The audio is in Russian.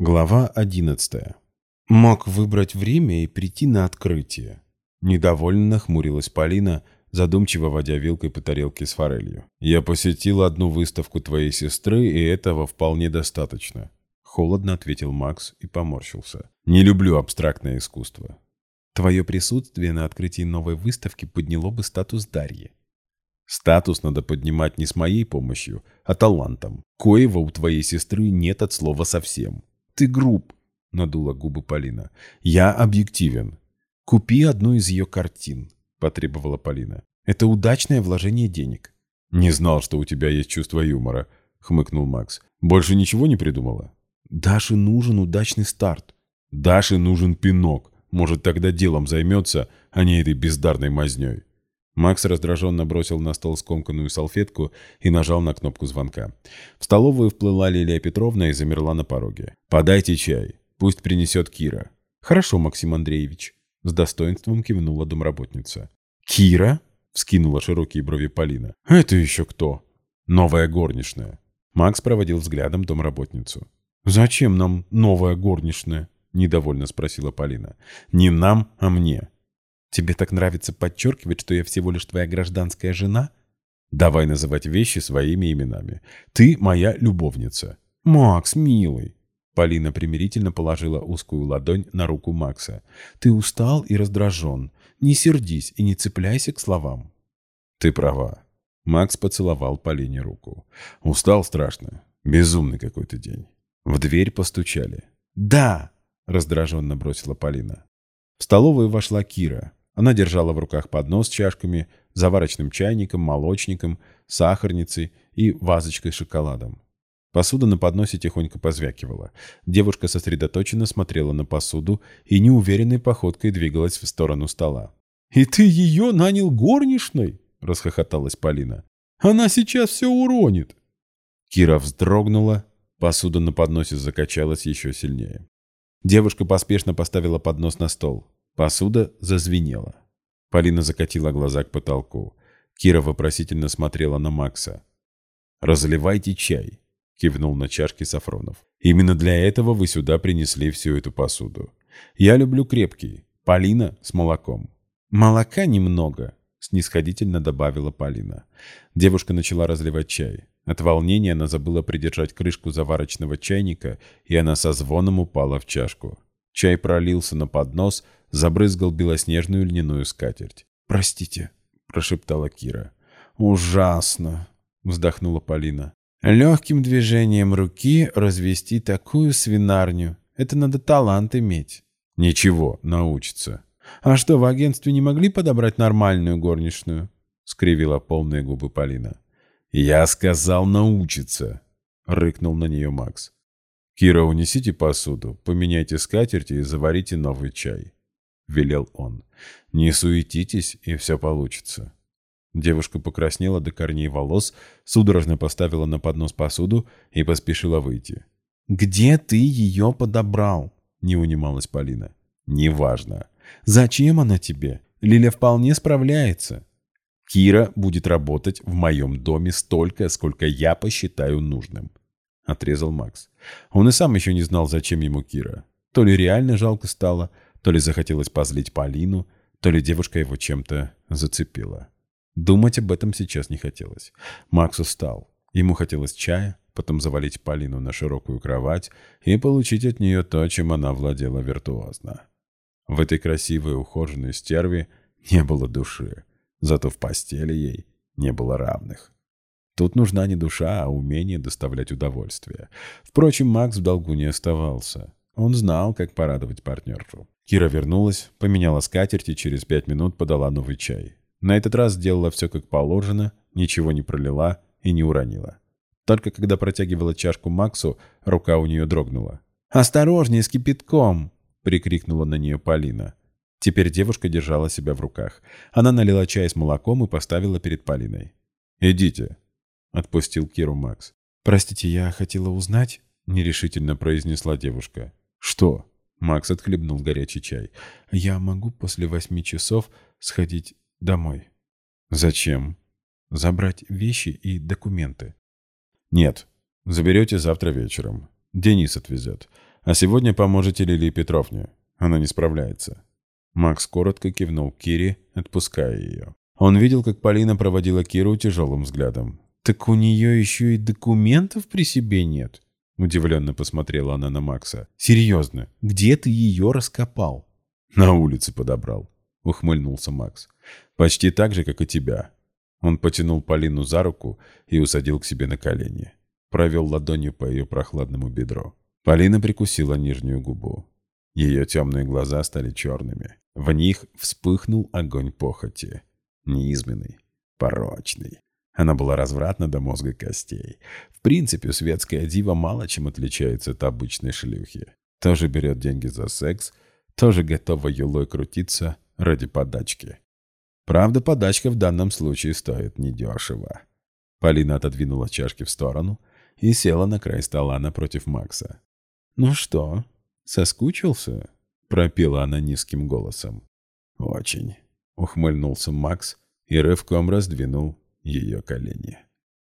Глава 11. Мог выбрать время и прийти на открытие. Недовольно нахмурилась Полина, задумчиво водя вилкой по тарелке с форелью. «Я посетил одну выставку твоей сестры, и этого вполне достаточно», — холодно ответил Макс и поморщился. «Не люблю абстрактное искусство». «Твое присутствие на открытии новой выставки подняло бы статус Дарьи». «Статус надо поднимать не с моей помощью, а талантом. Коего у твоей сестры нет от слова совсем». «Ты груб», — надула губы Полина. «Я объективен». «Купи одну из ее картин», — потребовала Полина. «Это удачное вложение денег». «Не знал, что у тебя есть чувство юмора», — хмыкнул Макс. «Больше ничего не придумала?» «Даше нужен удачный старт». «Даше нужен пинок. Может, тогда делом займется, а не этой бездарной мазней». Макс раздраженно бросил на стол скомканную салфетку и нажал на кнопку звонка. В столовую вплыла Лилия Петровна и замерла на пороге. «Подайте чай. Пусть принесет Кира». «Хорошо, Максим Андреевич», — с достоинством кивнула домработница. «Кира?» — вскинула широкие брови Полина. «Это еще кто?» «Новая горничная». Макс проводил взглядом домработницу. «Зачем нам новая горничная?» — недовольно спросила Полина. «Не нам, а мне. Тебе так нравится подчеркивать, что я всего лишь твоя гражданская жена? Давай называть вещи своими именами. Ты моя любовница. Макс, милый. Полина примирительно положила узкую ладонь на руку Макса. Ты устал и раздражен. Не сердись и не цепляйся к словам. Ты права. Макс поцеловал Полине руку. Устал страшно. Безумный какой-то день. В дверь постучали. «Да!» — раздраженно бросила Полина. В столовую вошла Кира. Она держала в руках поднос с чашками, заварочным чайником, молочником, сахарницей и вазочкой с шоколадом. Посуда на подносе тихонько позвякивала. Девушка сосредоточенно смотрела на посуду и неуверенной походкой двигалась в сторону стола. «И ты ее нанял горничной?» — расхохоталась Полина. «Она сейчас все уронит!» Кира вздрогнула, посуда на подносе закачалась еще сильнее. Девушка поспешно поставила поднос на стол. Посуда зазвенела. Полина закатила глаза к потолку. Кира вопросительно смотрела на Макса. «Разливайте чай», — кивнул на чашки Сафронов. «Именно для этого вы сюда принесли всю эту посуду. Я люблю крепкий. Полина с молоком». «Молока немного», — снисходительно добавила Полина. Девушка начала разливать чай. От волнения она забыла придержать крышку заварочного чайника, и она со звоном упала в чашку. Чай пролился на поднос, забрызгал белоснежную льняную скатерть. «Простите», — прошептала Кира. «Ужасно», — вздохнула Полина. «Легким движением руки развести такую свинарню. Это надо талант иметь». «Ничего, научится». «А что, в агентстве не могли подобрать нормальную горничную?» — скривила полные губы Полина. «Я сказал научиться», — рыкнул на нее Макс. «Кира, унесите посуду, поменяйте скатерти и заварите новый чай», — велел он. «Не суетитесь, и все получится». Девушка покраснела до корней волос, судорожно поставила на поднос посуду и поспешила выйти. «Где ты ее подобрал?» — не унималась Полина. «Неважно». «Зачем она тебе? Лиля вполне справляется». «Кира будет работать в моем доме столько, сколько я посчитаю нужным отрезал Макс. Он и сам еще не знал, зачем ему Кира. То ли реально жалко стало, то ли захотелось позлить Полину, то ли девушка его чем-то зацепила. Думать об этом сейчас не хотелось. Макс устал. Ему хотелось чая, потом завалить Полину на широкую кровать и получить от нее то, чем она владела виртуозно. В этой красивой ухоженной стерве не было души, зато в постели ей не было равных. Тут нужна не душа, а умение доставлять удовольствие. Впрочем, Макс в долгу не оставался. Он знал, как порадовать партнершу. Кира вернулась, поменяла скатерть и через пять минут подала новый чай. На этот раз сделала все как положено, ничего не пролила и не уронила. Только когда протягивала чашку Максу, рука у нее дрогнула. «Осторожнее с кипятком!» — прикрикнула на нее Полина. Теперь девушка держала себя в руках. Она налила чай с молоком и поставила перед Полиной. «Идите», — отпустил Киру Макс. «Простите, я хотела узнать...» — нерешительно произнесла девушка. «Что?» — Макс отхлебнул горячий чай. «Я могу после восьми часов сходить домой». «Зачем?» «Забрать вещи и документы». «Нет. Заберете завтра вечером. Денис отвезет. А сегодня поможете Лилии Петровне. Она не справляется». Макс коротко кивнул Кире, отпуская ее. Он видел, как Полина проводила Киру тяжелым взглядом. «Так у нее еще и документов при себе нет?» Удивленно посмотрела она на Макса. «Серьезно, где ты ее раскопал?» «На улице подобрал», — ухмыльнулся Макс. «Почти так же, как и тебя». Он потянул Полину за руку и усадил к себе на колени. Провел ладонью по ее прохладному бедру. Полина прикусила нижнюю губу. Ее темные глаза стали черными. В них вспыхнул огонь похоти. Низменный, порочный. Она была развратна до мозга костей. В принципе, светская дива мало чем отличается от обычной шлюхи. Тоже берет деньги за секс, тоже готова юлой крутиться ради подачки. Правда, подачка в данном случае стоит недешево. Полина отодвинула чашки в сторону и села на край стола напротив Макса. «Ну что, соскучился?» — пропела она низким голосом. «Очень», — ухмыльнулся Макс и рывком раздвинул ее колени.